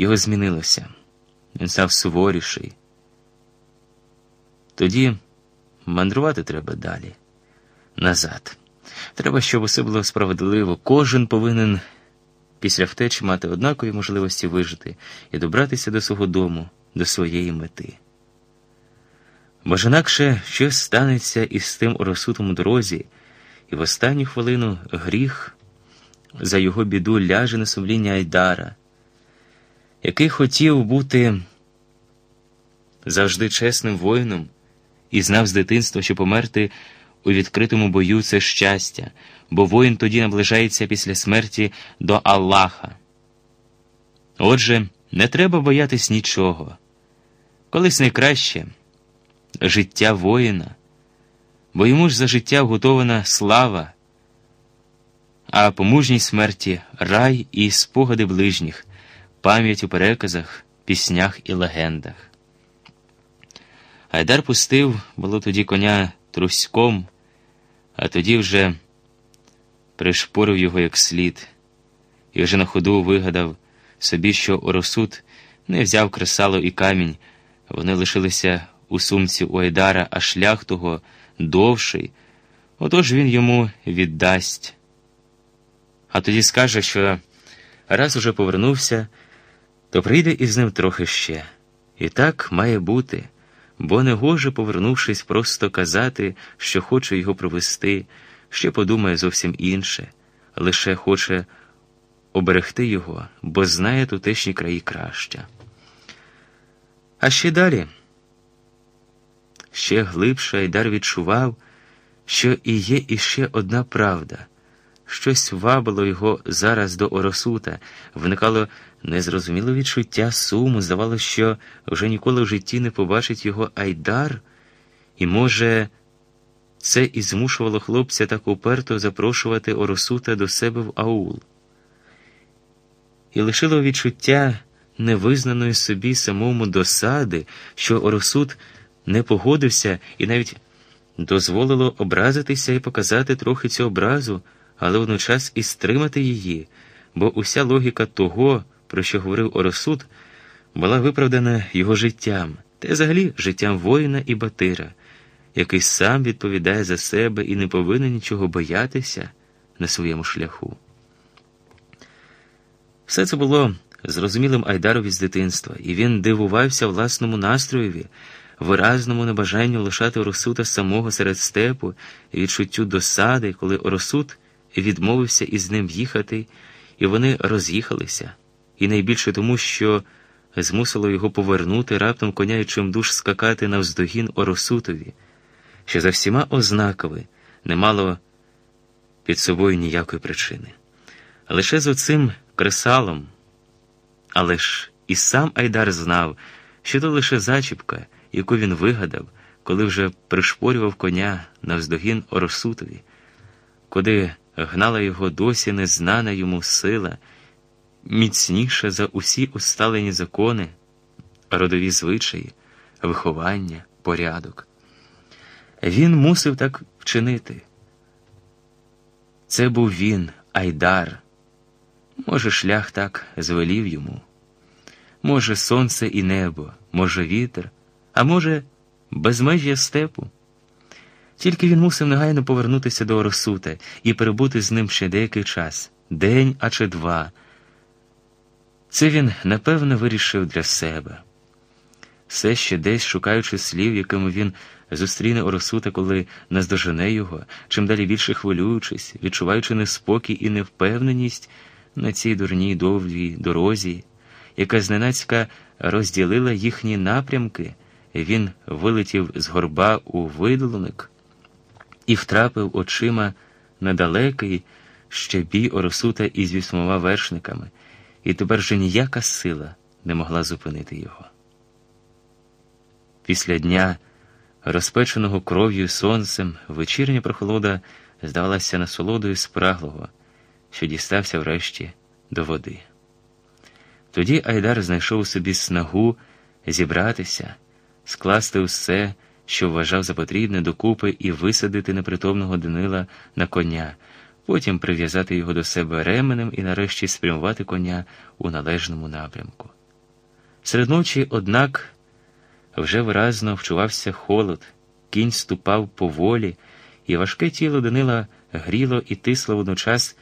його змінилося. Він став суворіший. Тоді мандрувати треба далі, назад. Треба, щоб усе було справедливо. Кожен повинен після втечі мати однакові можливості вижити і добратися до свого дому, до своєї мети. Бо ж інакше щось станеться із тим у дорозі, і в останню хвилину гріх за його біду ляже на сумління Айдара, який хотів бути завжди чесним воїном і знав з дитинства, що померти у відкритому бою це щастя, бо воїн тоді наближається після смерті до Аллаха. Отже, не треба боятись нічого. Колись найкраще життя воїна, бо йому ж за життя вготована слава, а по мужній смерті рай і спогади ближніх, пам'ять у переказах, піснях і легендах. Айдар пустив, було тоді коня труськом, а тоді вже пришпорив його як слід, і вже на ходу вигадав собі, що Оросуд не взяв кресало і камінь, вони лишилися у сумці у Айдара, а шлях того довший, отож він йому віддасть. А тоді скаже, що раз уже повернувся, то прийде із ним трохи ще. І так має бути, бо не гоже, повернувшись, просто казати, що хоче його провести, ще подумає зовсім інше, лише хоче оберегти його, бо знає тутешні краї краще. А ще далі. Ще глибше Айдар відчував, що і є іще одна правда. Щось вабило його зараз до Оросута, виникало незрозуміле відчуття суму, здавалося, що вже ніколи в житті не побачить його Айдар, і, може, це і змушувало хлопця так уперто запрошувати Оросута до себе в аул. І лишило відчуття невизнаної собі самому досади, що Оросут не погодився і навіть дозволило образитися і показати трохи цю образу, але водночас і стримати її, бо уся логіка того, про що говорив Оросуд, була виправдана його життям, та й взагалі життям воїна і батира, який сам відповідає за себе і не повинен нічого боятися на своєму шляху. Все це було зрозумілим Айдарові з дитинства, і він дивувався власному настроєві виразному небажанню лишати Оросута самого серед степу і відчуттю досади, коли Оросут відмовився із ним їхати, і вони роз'їхалися, і найбільше тому, що змусило його повернути раптом коня і чимдуж скакати навздогін Оросутові, що за всіма ознаками не мало під собою ніякої причини. Лише з оцим кресалом, але ж і сам Айдар знав, що то лише зачіпка яку він вигадав, коли вже пришпорював коня навздогін Оросутові, куди гнала його досі незнана йому сила, міцніша за усі усталені закони, родові звичаї, виховання, порядок. Він мусив так вчинити. Це був він, Айдар. Може, шлях так звелів йому, може, сонце і небо, може, вітер а може, безмежжя степу. Тільки він мусив негайно повернутися до Оросута і перебути з ним ще деякий час, день а чи два. Це він напевно вирішив для себе. Все ще десь шукаючи слів, якими він зустріне Оросута, коли наздожене його, чим далі більше хвилюючись, відчуваючи неспокій і невпевненість на цій дурній довгій дорозі, яка зненацька розділила їхні напрямки він вилетів з горба у видолоник і втрапив очима на далекий ще бій Оросута із вісьмома вершниками, і тепер же ніяка сила не могла зупинити його. Після дня, розпеченого кров'ю сонцем, вечірня прохолода здавалася насолодою спраглого, що дістався врешті до води. Тоді Айдар знайшов собі снагу зібратися скласти усе, що вважав за потрібне докупи, і висадити непритомного Данила на коня, потім прив'язати його до себе ременем і нарешті спрямувати коня у належному напрямку. Серед ночі, однак, вже виразно вчувався холод, кінь ступав поволі, і важке тіло Данила гріло і тисло водночас.